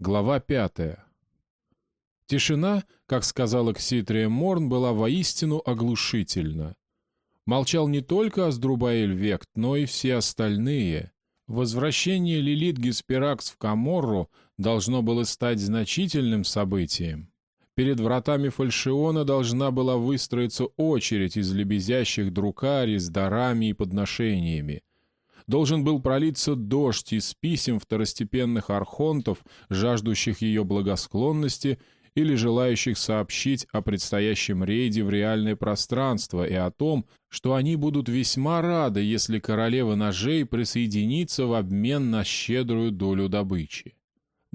Глава пятая. Тишина, как сказала Кситрия Морн, была воистину оглушительна. Молчал не только Аздрубаэль Вект, но и все остальные. Возвращение Лилит Гесперакс в Каморру должно было стать значительным событием. Перед вратами фальшиона должна была выстроиться очередь из лебезящих друкари с дарами и подношениями. Должен был пролиться дождь из писем второстепенных архонтов, жаждущих ее благосклонности или желающих сообщить о предстоящем рейде в реальное пространство и о том, что они будут весьма рады, если королева ножей присоединится в обмен на щедрую долю добычи.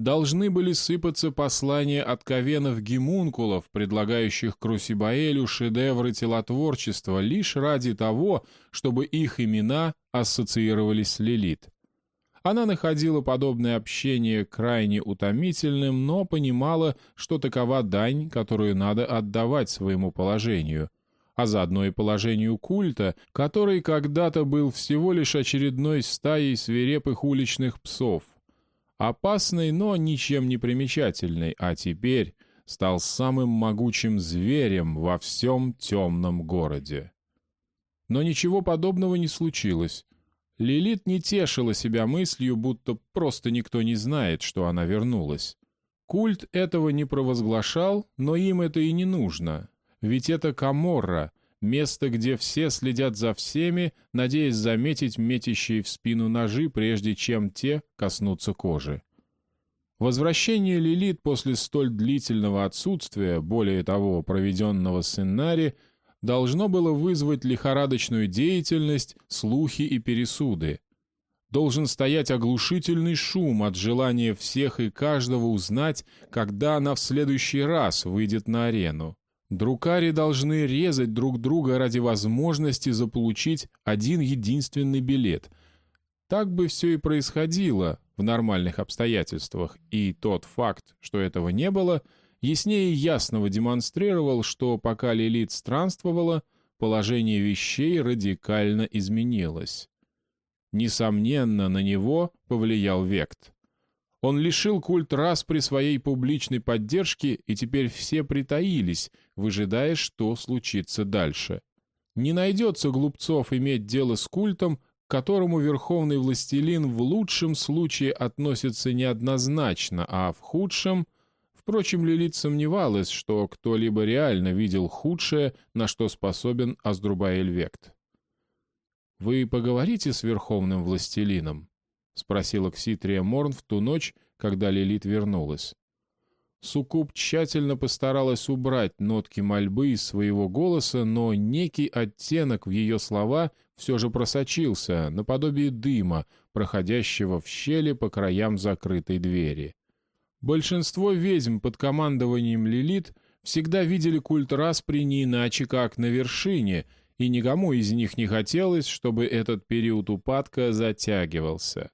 Должны были сыпаться послания от ковенов-гемункулов, предлагающих Крусибаэлю шедевры телотворчества лишь ради того, чтобы их имена ассоциировались с Лилит. Она находила подобное общение крайне утомительным, но понимала, что такова дань, которую надо отдавать своему положению, а заодно и положению культа, который когда-то был всего лишь очередной стаей свирепых уличных псов. Опасный, но ничем не примечательный, а теперь стал самым могучим зверем во всем темном городе. Но ничего подобного не случилось. Лилит не тешила себя мыслью, будто просто никто не знает, что она вернулась. Культ этого не провозглашал, но им это и не нужно. Ведь это Каморра, место, где все следят за всеми, надеясь заметить метящие в спину ножи, прежде чем те коснутся кожи. Возвращение Лилит после столь длительного отсутствия, более того, проведенного с Иннари, должно было вызвать лихорадочную деятельность, слухи и пересуды. Должен стоять оглушительный шум от желания всех и каждого узнать, когда она в следующий раз выйдет на арену. Друкари должны резать друг друга ради возможности заполучить один единственный билет. Так бы все и происходило в нормальных обстоятельствах, и тот факт, что этого не было — яснее ясного демонстрировал, что пока Лилит странствовала, положение вещей радикально изменилось. Несомненно, на него повлиял Вект. Он лишил культ раз при своей публичной поддержке, и теперь все притаились, выжидая, что случится дальше. Не найдется глупцов иметь дело с культом, к которому верховный властелин в лучшем случае относится неоднозначно, а в худшем — Впрочем, Лилит сомневалась, что кто-либо реально видел худшее, на что способен Аздрубаэль Вект. «Вы поговорите с Верховным Властелином?» — спросила Кситрия Морн в ту ночь, когда Лилит вернулась. Суккуб тщательно постаралась убрать нотки мольбы из своего голоса, но некий оттенок в ее слова все же просочился, наподобие дыма, проходящего в щели по краям закрытой двери. Большинство ведьм под командованием Лилит всегда видели культ распри не иначе, как на вершине, и никому из них не хотелось, чтобы этот период упадка затягивался.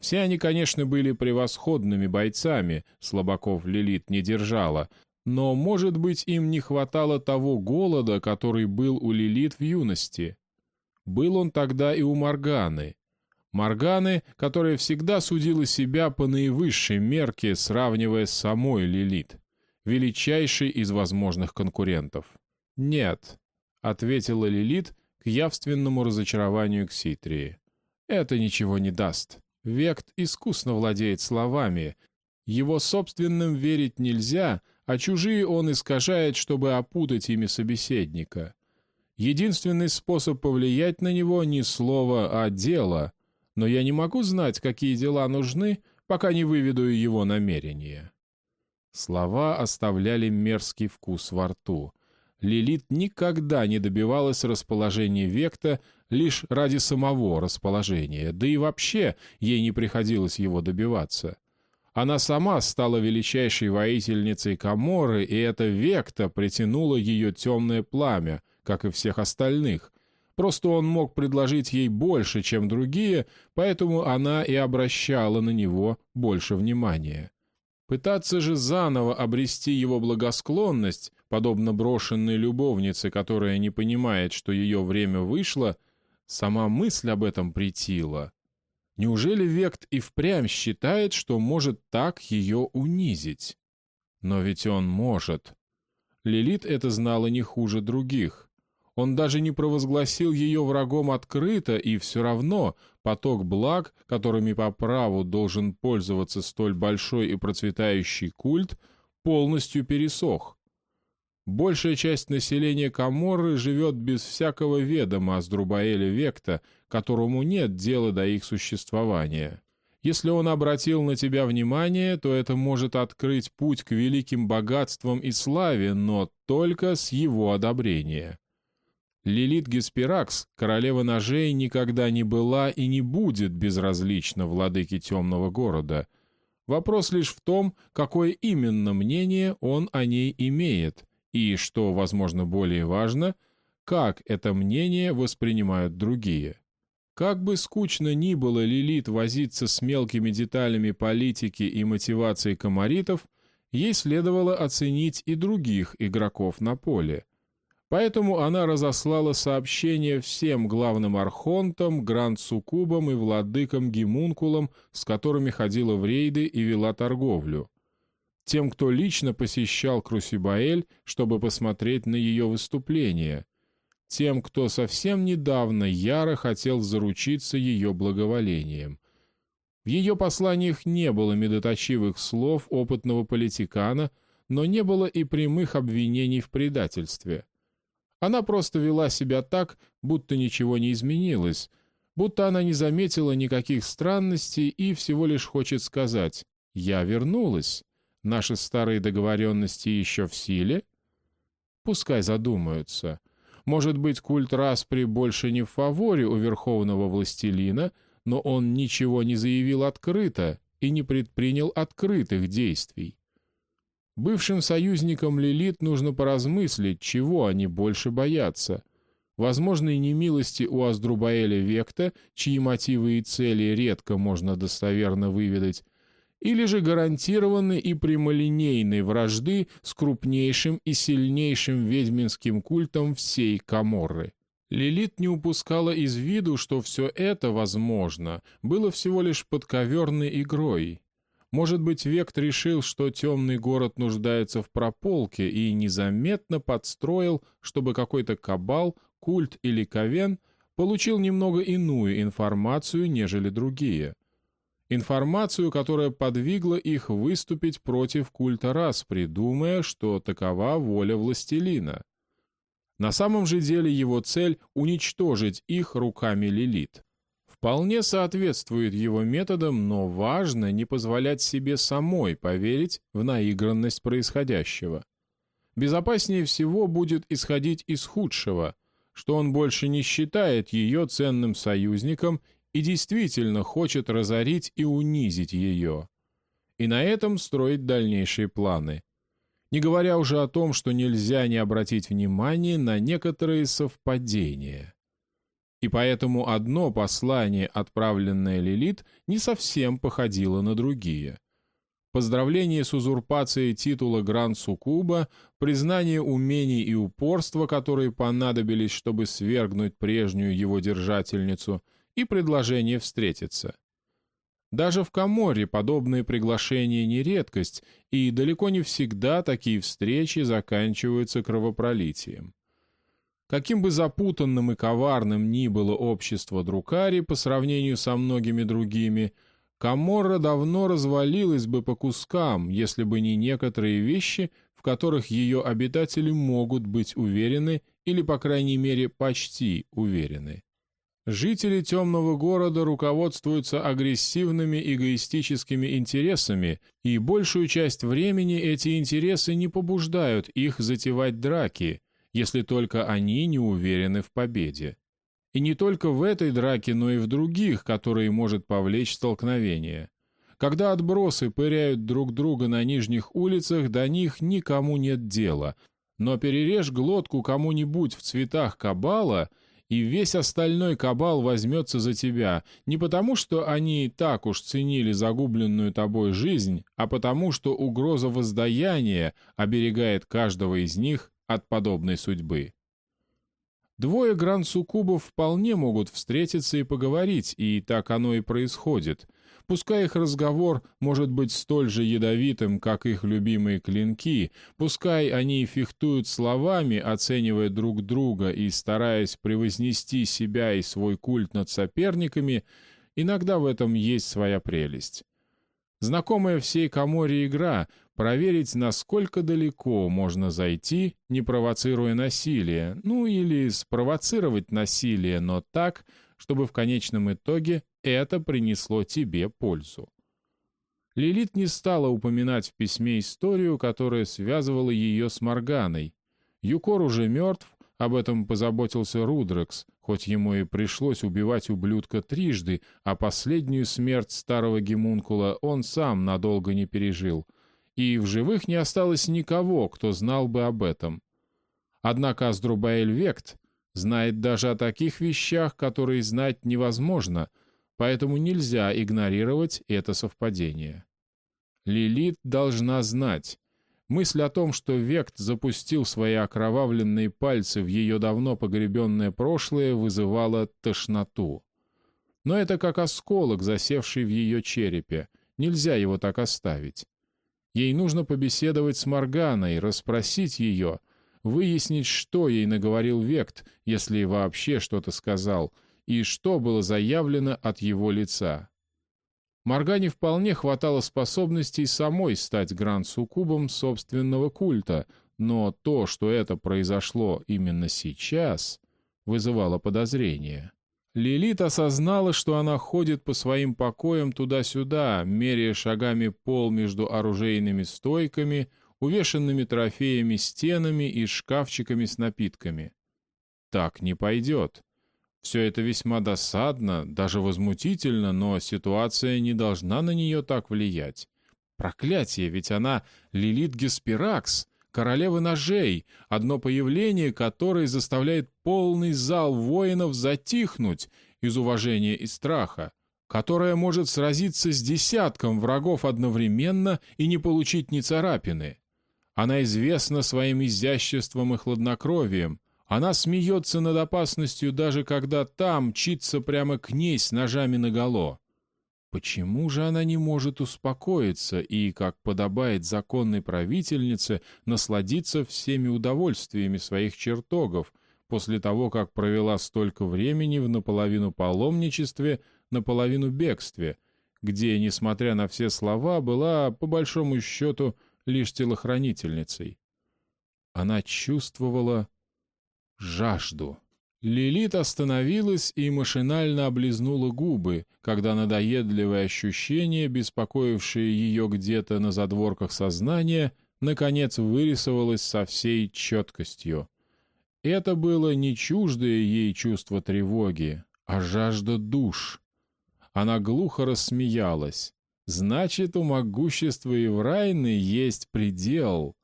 Все они, конечно, были превосходными бойцами, слабаков Лилит не держала, но, может быть, им не хватало того голода, который был у Лилит в юности. Был он тогда и у Морганы — Морганы, которая всегда судила себя по наивысшей мерке, сравнивая с самой Лилит, величайшей из возможных конкурентов. «Нет», — ответила Лилит к явственному разочарованию Кситрии. «Это ничего не даст. Вект искусно владеет словами. Его собственным верить нельзя, а чужие он искажает, чтобы опутать ими собеседника. Единственный способ повлиять на него не слово, а дело — но я не могу знать, какие дела нужны, пока не выведу его намерения». Слова оставляли мерзкий вкус во рту. Лилит никогда не добивалась расположения Векта лишь ради самого расположения, да и вообще ей не приходилось его добиваться. Она сама стала величайшей воительницей Каморы, и это Векта притянуло ее темное пламя, как и всех остальных, Просто он мог предложить ей больше, чем другие, поэтому она и обращала на него больше внимания. Пытаться же заново обрести его благосклонность, подобно брошенной любовнице, которая не понимает, что ее время вышло, сама мысль об этом притила. Неужели Вект и впрямь считает, что может так ее унизить? Но ведь он может. Лилит это знала не хуже других. Он даже не провозгласил ее врагом открыто, и все равно поток благ, которыми по праву должен пользоваться столь большой и процветающий культ, полностью пересох. Большая часть населения Каморры живет без всякого ведома о Сдрубаэле Векта, которому нет дела до их существования. Если он обратил на тебя внимание, то это может открыть путь к великим богатствам и славе, но только с его одобрения. Лилит Геспиракс, королева ножей, никогда не была и не будет безразлична владыке темного города. Вопрос лишь в том, какое именно мнение он о ней имеет, и, что, возможно, более важно, как это мнение воспринимают другие. Как бы скучно ни было Лилит возиться с мелкими деталями политики и мотивации комаритов, ей следовало оценить и других игроков на поле. Поэтому она разослала сообщение всем главным архонтам, гранд-суккубам и владыкам Гимункулам, с которыми ходила в рейды и вела торговлю. Тем, кто лично посещал Крусибаэль, чтобы посмотреть на ее выступление, тем, кто совсем недавно яро хотел заручиться ее благоволением. В ее посланиях не было медоточивых слов опытного политикана, но не было и прямых обвинений в предательстве. Она просто вела себя так, будто ничего не изменилось, будто она не заметила никаких странностей и всего лишь хочет сказать «Я вернулась. Наши старые договоренности еще в силе?» Пускай задумаются — может быть, культ распри больше не в фаворе у верховного властелина, но он ничего не заявил открыто и не предпринял открытых действий. Бывшим союзникам Лилит нужно поразмыслить, чего они больше боятся. Возможной немилости у Аздрубаэля Векта, чьи мотивы и цели редко можно достоверно выведать, или же гарантированной и прямолинейной вражды с крупнейшим и сильнейшим ведьминским культом всей Каморры. Лилит не упускала из виду, что все это, возможно, было всего лишь подковерной игрой. Может быть, Вект решил, что темный город нуждается в прополке и незаметно подстроил, чтобы какой-то кабал, культ или ковен получил немного иную информацию, нежели другие информацию, которая подвигла их выступить против культа рас, придумая, что такова воля властелина. На самом же деле его цель — уничтожить их руками Лилит. Вполне соответствует его методам, но важно не позволять себе самой поверить в наигранность происходящего. Безопаснее всего будет исходить из худшего, что он больше не считает ее ценным союзником и действительно хочет разорить и унизить ее. И на этом строить дальнейшие планы. Не говоря уже о том, что нельзя не обратить внимание на некоторые совпадения. И поэтому одно послание, отправленное Лилит, не совсем походило на другие. Поздравление с узурпацией титула Гранд-Суккуба, признание умений и упорства, которые понадобились, чтобы свергнуть прежнюю его держательницу — и предложение встретиться. Даже в Каморе подобные приглашения не редкость, и далеко не всегда такие встречи заканчиваются кровопролитием. Каким бы запутанным и коварным ни было общество Друкари по сравнению со многими другими, Каморра давно развалилась бы по кускам, если бы не некоторые вещи, в которых ее обитатели могут быть уверены или, по крайней мере, почти уверены. Жители темного города руководствуются агрессивными эгоистическими интересами, и большую часть времени эти интересы не побуждают их затевать драки, если только они не уверены в победе. И не только в этой драке, но и в других, которые может повлечь столкновение. Когда отбросы пыряют друг друга на нижних улицах, до них никому нет дела, но перережь глотку кому-нибудь в цветах кабала — и весь остальной кабал возьмется за тебя, не потому, что они так уж ценили загубленную тобой жизнь, а потому, что угроза воздаяния оберегает каждого из них от подобной судьбы. Двое гран-суккубов вполне могут встретиться и поговорить, и так оно и происходит. Пускай их разговор может быть столь же ядовитым, как их любимые клинки, пускай они фехтуют словами, оценивая друг друга и стараясь превознести себя и свой культ над соперниками, иногда в этом есть своя прелесть. Знакомая всей Каморе игра проверить, насколько далеко можно зайти, не провоцируя насилие, ну или спровоцировать насилие, но так, чтобы в конечном итоге это принесло тебе пользу. Лилит не стала упоминать в письме историю, которая связывала ее с Морганой. Юкор уже мертв, об этом позаботился Рудрекс, хоть ему и пришлось убивать ублюдка трижды, а последнюю смерть старого гемункула он сам надолго не пережил — и в живых не осталось никого, кто знал бы об этом. Однако Аздрубаэль Вект знает даже о таких вещах, которые знать невозможно, поэтому нельзя игнорировать это совпадение. Лилит должна знать. Мысль о том, что Вект запустил свои окровавленные пальцы в ее давно погребенное прошлое, вызывала тошноту. Но это как осколок, засевший в ее черепе. Нельзя его так оставить. Ей нужно побеседовать с Морганой, расспросить ее, выяснить, что ей наговорил Вект, если вообще что-то сказал, и что было заявлено от его лица. Моргане вполне хватало способностей самой стать гранд-суккубом собственного культа, но то, что это произошло именно сейчас, вызывало подозрения. Лилит осознала, что она ходит по своим покоям туда-сюда, меряя шагами пол между оружейными стойками, увешанными трофеями стенами и шкафчиками с напитками. Так не пойдет. Все это весьма досадно, даже возмутительно, но ситуация не должна на нее так влиять. Проклятие, ведь она Лилит Геспиракс, королевы ножей, одно появление которой заставляет полный зал воинов затихнуть из уважения и страха, которая может сразиться с десятком врагов одновременно и не получить ни царапины. Она известна своим изяществом и хладнокровием, она смеется над опасностью, даже когда там мчится прямо к ней с ножами наголо. Почему же она не может успокоиться и, как подобает законной правительнице, насладиться всеми удовольствиями своих чертогов, после того, как провела столько времени в наполовину паломничестве, наполовину бегстве, где, несмотря на все слова, была, по большому счету, лишь телохранительницей? Она чувствовала жажду. Лилит остановилась и машинально облизнула губы, когда надоедливое ощущение, беспокоившее ее где-то на задворках сознания, наконец вырисовалось со всей четкостью. Это было не чуждое ей чувство тревоги, а жажда душ. Она глухо рассмеялась. «Значит, у могущества Еврайны есть предел».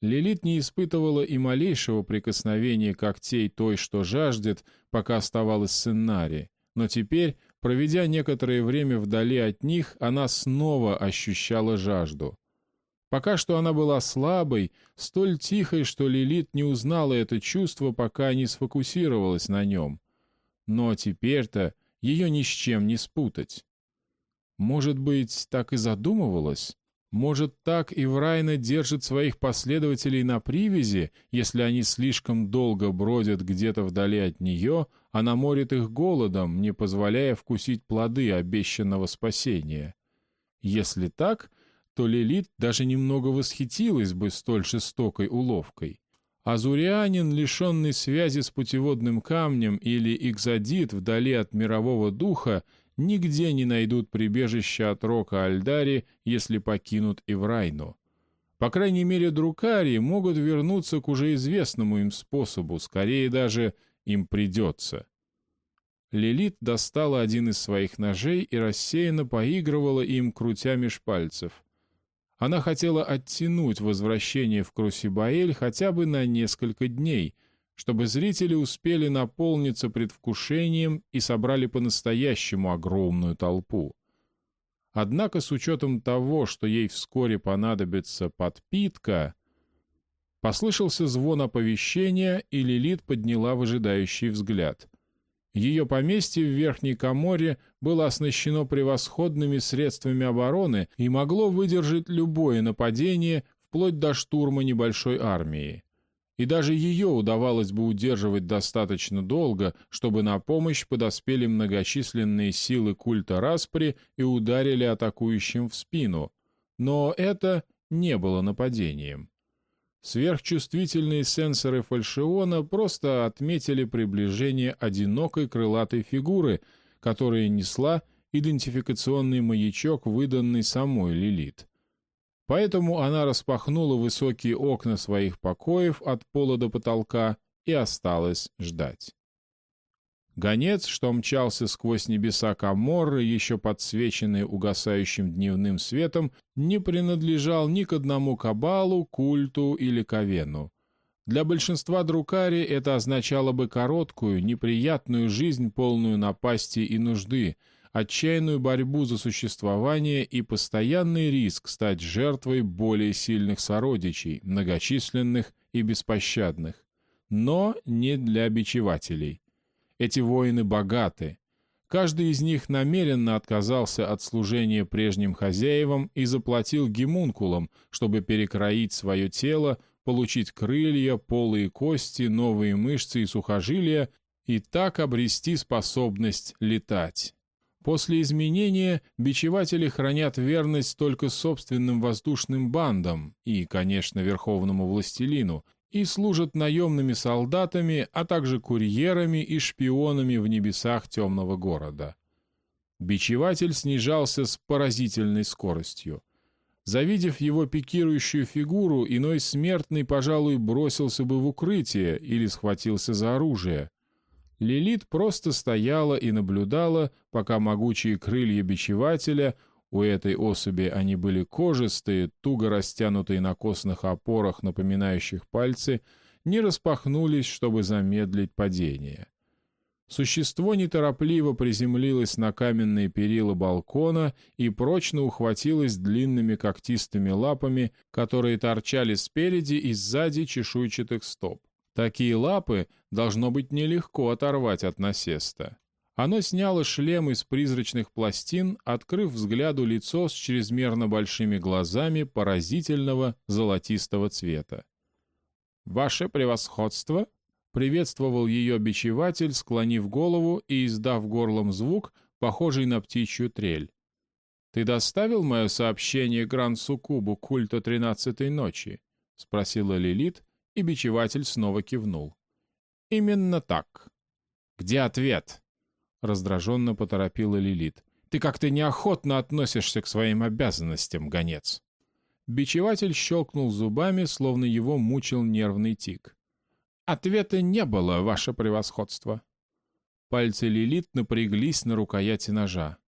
Лилит не испытывала и малейшего прикосновения когтей той, что жаждет, пока оставалась с. Но теперь, проведя некоторое время вдали от них, она снова ощущала жажду. Пока что она была слабой, столь тихой, что Лилит не узнала это чувство, пока не сфокусировалась на нем. Но теперь-то ее ни с чем не спутать. Может быть, так и задумывалась? Может, так и Врайна держит своих последователей на привязи, если они слишком долго бродят где-то вдали от нее, она морит их голодом, не позволяя вкусить плоды обещанного спасения. Если так, то Лилит даже немного восхитилась бы столь жестокой уловкой. Азурианин, лишенный связи с путеводным камнем или экзодит вдали от мирового духа, нигде не найдут прибежища от Рока Альдари, если покинут Иврайну. По крайней мере, друкари могут вернуться к уже известному им способу, скорее даже им придется. Лилит достала один из своих ножей и рассеянно поигрывала им, крутя меж пальцев. Она хотела оттянуть возвращение в Крусибаэль хотя бы на несколько дней — чтобы зрители успели наполниться предвкушением и собрали по-настоящему огромную толпу. Однако с учетом того, что ей вскоре понадобится подпитка, Послышался звон оповещения, и Лилит подняла выжидающий взгляд. Ее поместье в Верхней Коморе было оснащено превосходными средствами обороны и могло выдержать любое нападение, вплоть до штурма небольшой армии. И даже ее удавалось бы удерживать достаточно долго, чтобы на помощь подоспели многочисленные силы культа Распри и ударили атакующим в спину. Но это не было нападением. Сверхчувствительные сенсоры фальшиона просто отметили приближение одинокой крылатой фигуры, которая несла идентификационный маячок, выданный самой Лилит. Поэтому она распахнула высокие окна своих покоев от пола до потолка и осталась ждать. Гонец, что мчался сквозь небеса Каморры, еще подсвеченные угасающим дневным светом, не принадлежал ни к одному кабалу, культу или ковену. Для большинства друкари это означало бы короткую, неприятную жизнь, полную напасти и нужды, отчаянную борьбу за существование и постоянный риск стать жертвой более сильных сородичей, многочисленных и беспощадных. Но не для бичевателей. Эти воины богаты. Каждый из них намеренно отказался от служения прежним хозяевам и заплатил гемункулам, чтобы перекроить свое тело, получить крылья, полые кости, новые мышцы и сухожилия и так обрести способность летать. После изменения бичеватели хранят верность только собственным воздушным бандам и, конечно, верховному властелину, и служат наемными солдатами, а также курьерами и шпионами в небесах темного города. Бичеватель снижался с поразительной скоростью. Завидев его пикирующую фигуру, иной смертный, пожалуй, бросился бы в укрытие или схватился за оружие. Лилит просто стояла и наблюдала, пока могучие крылья бичевателя — у этой особи они были кожистые, туго растянутые на костных опорах, напоминающих пальцы, не распахнулись, чтобы замедлить падение. Существо неторопливо приземлилось на каменные перила балкона и прочно ухватилось длинными когтистыми лапами, которые торчали спереди и сзади чешуйчатых стоп. Такие лапы должно быть нелегко оторвать от насеста. Оно сняло шлем из призрачных пластин, открыв взгляду лицо с чрезмерно большими глазами поразительного золотистого цвета. «Ваше превосходство!» — приветствовал ее бичеватель, склонив голову и издав горлом звук, похожий на птичью трель. «Ты доставил мое сообщение Гран-Сукубу культа тринадцатой ночи?» — спросила Лилит, и бичеватель снова кивнул. «Именно так. Где ответ?» — раздраженно поторопила Лилит. «Ты как-то неохотно относишься к своим обязанностям, гонец». Бичеватель щелкнул зубами, словно его мучил нервный тик. «Ответа не было, ваше превосходство». Пальцы Лилит напряглись на рукояти ножа.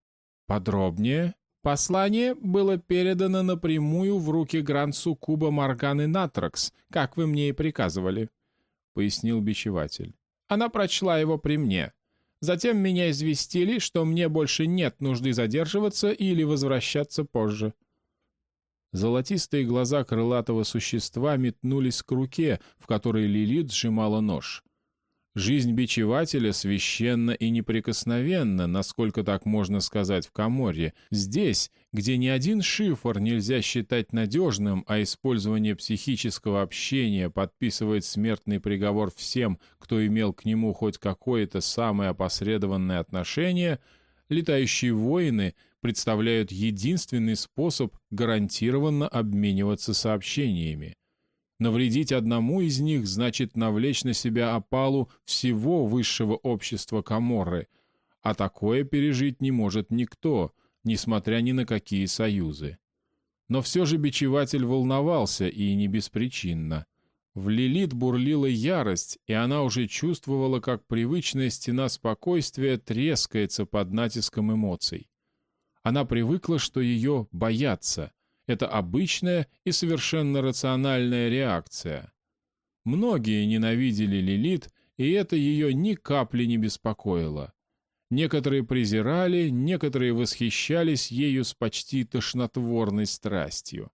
«Подробнее?» «Послание было передано напрямую в руки Грансу Куба Морганы Натракс, как вы мне и приказывали», — пояснил бичеватель. «Она прочла его при мне. Затем меня известили, что мне больше нет нужды задерживаться или возвращаться позже. Золотистые глаза крылатого существа метнулись к руке, в которой Лилит сжимала нож. Жизнь бичевателя священна и неприкосновенна, насколько так можно сказать в Каморре. Здесь, где ни один шифр нельзя считать надежным, а использование психического общения подписывает смертный приговор всем, кто имел к нему хоть какое-то самое опосредованное отношение, летающие воины представляют единственный способ гарантированно обмениваться сообщениями. Навредить одному из них значит навлечь на себя опалу всего высшего общества Каморры, а такое пережить не может никто, несмотря ни на какие союзы. Но все же бичеватель волновался, и не беспричинно. В Лилит бурлила ярость, и она уже чувствовала, как привычная стена спокойствия трескается под натиском эмоций. Она привыкла, что ее боятся — это обычная и совершенно рациональная реакция. Многие ненавидели Лилит, и это ее ни капли не беспокоило. Некоторые презирали, некоторые восхищались ею с почти тошнотворной страстью.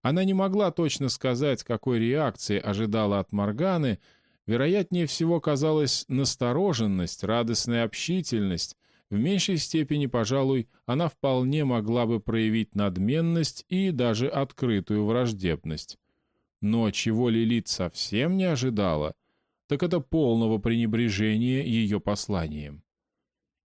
Она не могла точно сказать, какой реакции ожидала от Морганы, вероятнее всего казалась настороженность, радостная общительность, в меньшей степени, пожалуй, она вполне могла бы проявить надменность и даже открытую враждебность. Но чего Лилит совсем не ожидала, так это полного пренебрежения ее посланием.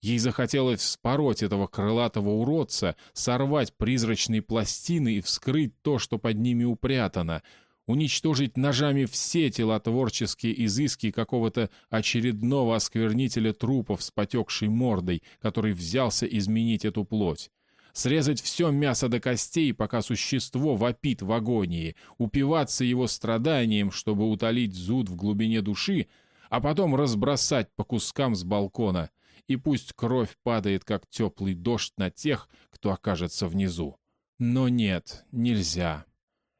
Ей захотелось вспороть этого крылатого уродца, сорвать призрачные пластины и вскрыть то, что под ними упрятано — уничтожить ножами все телотворческие изыски какого-то очередного осквернителя трупов с потекшей мордой, который взялся изменить эту плоть. Срезать все мясо до костей, пока существо вопит в агонии, упиваться его страданием, чтобы утолить зуд в глубине души, а потом разбросать по кускам с балкона, и пусть кровь падает, как теплый дождь на тех, кто окажется внизу. Но нет, нельзя.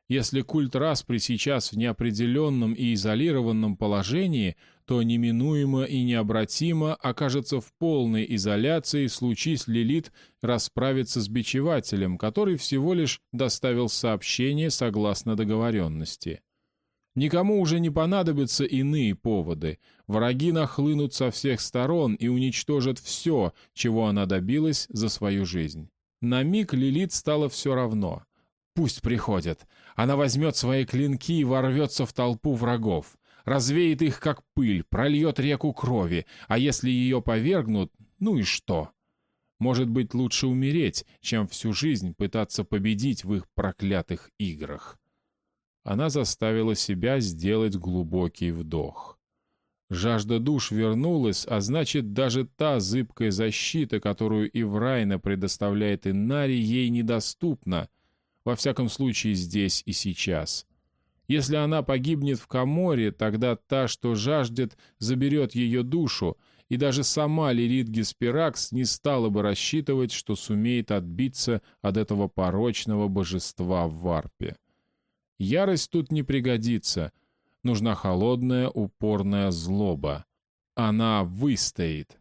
Если культ распри сейчас в неопределенном и изолированном положении, то неминуемо и необратимо окажется в полной изоляции, случись Лилит расправиться с бичевателем, который всего лишь доставил сообщение согласно договоренности. Никому уже не понадобятся иные поводы. Враги нахлынут со всех сторон и уничтожат все, чего она добилась за свою жизнь. На миг Лилит стало все равно. Пусть приходят. Она возьмет свои клинки и ворвется в толпу врагов. Развеет их, как пыль, прольет реку крови, а если ее повергнут, ну и что? Может быть, лучше умереть, чем всю жизнь пытаться победить в их проклятых играх. Она заставила себя сделать глубокий вдох. Жажда душ вернулась, а значит, даже та зыбкая защита, которую Иврайна предоставляет Иннари, ей недоступна — во всяком случае здесь и сейчас. Если она погибнет в Каморе, тогда та, что жаждет, заберет ее душу, и даже сама Лилит Геспиракс не стала бы рассчитывать, что сумеет отбиться от этого порочного божества в варпе. Ярость тут не пригодится. Нужна холодная, упорная злоба. Она выстоит.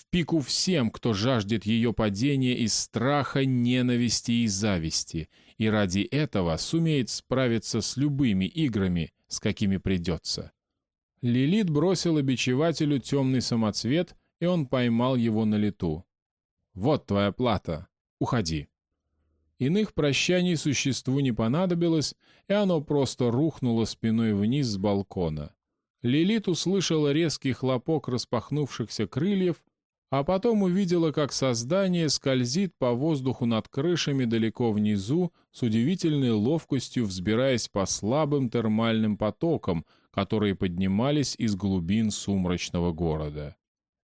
В пику всем, кто жаждет ее падения из страха, ненависти и зависти, и ради этого сумеет справиться с любыми играми, с какими придется. Лилит бросил обичевателю темный самоцвет, и он поймал его на лету. «Вот твоя плата. Уходи». Иных прощаний существу не понадобилось, и оно просто рухнуло спиной вниз с балкона. Лилит услышала резкий хлопок распахнувшихся крыльев а потом увидела, как создание скользит по воздуху над крышами далеко внизу, с удивительной ловкостью взбираясь по слабым термальным потокам, которые поднимались из глубин сумрачного города.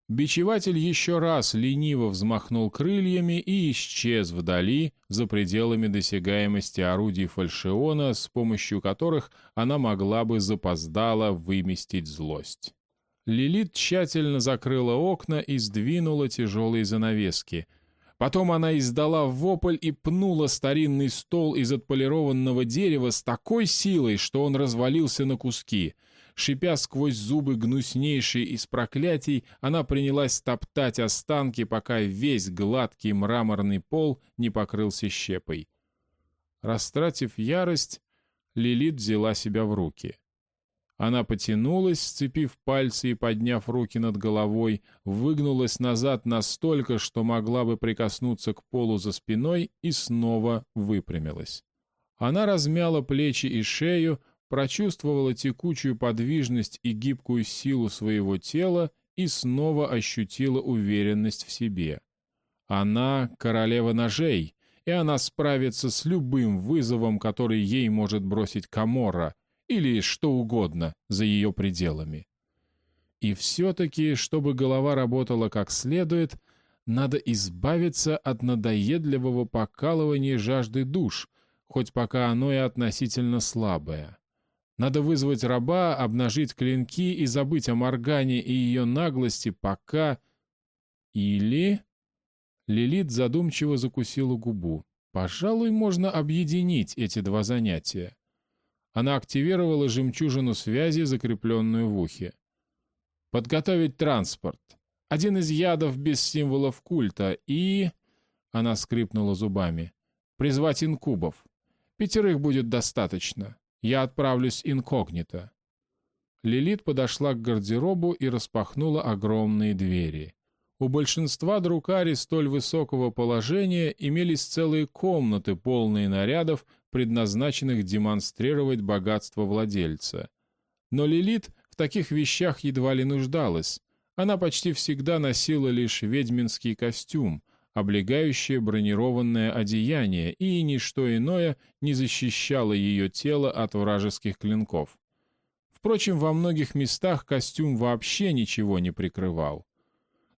Бичеватель еще раз лениво взмахнул крыльями и исчез вдали, за пределами досягаемости орудий фальшиона, с помощью которых она могла бы запоздало выместить злость. Лилит тщательно закрыла окна и сдвинула тяжелые занавески. Потом она издала вопль и пнула старинный стол из отполированного дерева с такой силой, что он развалился на куски. Шипя сквозь зубы гнуснейшие из проклятий, она принялась топтать останки, пока весь гладкий мраморный пол не покрылся щепой. Растратив ярость, Лилит взяла себя в руки — она потянулась, сцепив пальцы и подняв руки над головой, выгнулась назад настолько, что могла бы прикоснуться к полу за спиной, и снова выпрямилась. Она размяла плечи и шею, прочувствовала текучую подвижность и гибкую силу своего тела и снова ощутила уверенность в себе. Она — королева ножей, и она справится с любым вызовом, который ей может бросить Каморра — или что угодно за ее пределами. И все-таки, чтобы голова работала как следует, надо избавиться от надоедливого покалывания жажды душ, хоть пока оно и относительно слабое. Надо вызвать раба, обнажить клинки и забыть о Моргане и ее наглости, пока... Или... Лилит задумчиво закусила губу. Пожалуй, можно объединить эти два занятия. Она активировала жемчужину связи, закрепленную в ухе. «Подготовить транспорт. Один из ядов без символов культа и...» Она скрипнула зубами. «Призвать инкубов. Пятерых будет достаточно. Я отправлюсь инкогнито». Лилит подошла к гардеробу и распахнула огромные двери. У большинства друкари столь высокого положения имелись целые комнаты, полные нарядов, предназначенных демонстрировать богатство владельца. Но Лилит в таких вещах едва ли нуждалась. Она почти всегда носила лишь ведьминский костюм, облегающее бронированное одеяние, и ничто иное не защищало ее тело от вражеских клинков. Впрочем, во многих местах костюм вообще ничего не прикрывал.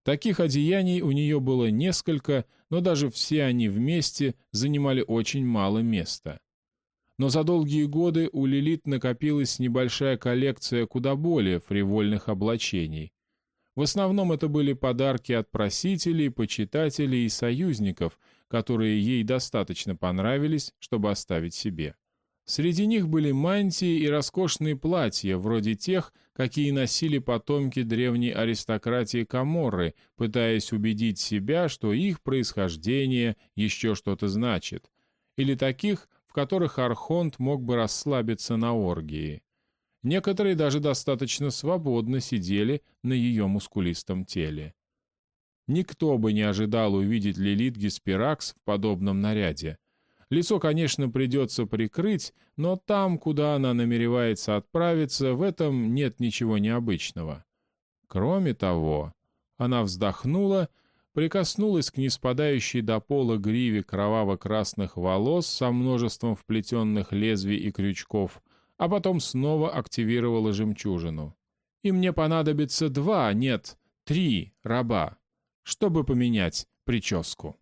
Таких одеяний у нее было несколько, но даже все они вместе занимали очень мало места. Но за долгие годы у Лилит накопилась небольшая коллекция куда более фривольных облачений. В основном это были подарки от просителей, почитателей и союзников, которые ей достаточно понравились, чтобы оставить себе. Среди них были мантии и роскошные платья, вроде тех, какие носили потомки древней аристократии Каморры, пытаясь убедить себя, что их происхождение еще что-то значит, или таких, которых Архонт мог бы расслабиться на оргии. Некоторые даже достаточно свободно сидели на ее мускулистом теле. Никто бы не ожидал увидеть Лилит Геспиракс в подобном наряде — Лицо, конечно, придется прикрыть, но там, куда она намеревается отправиться, в этом нет ничего необычного. Кроме того, она вздохнула, прикоснулась к неспадающей до пола гриве кроваво-красных волос со множеством вплетенных лезвий и крючков, а потом снова активировала жемчужину. «И мне понадобится два, нет, три раба, чтобы поменять прическу».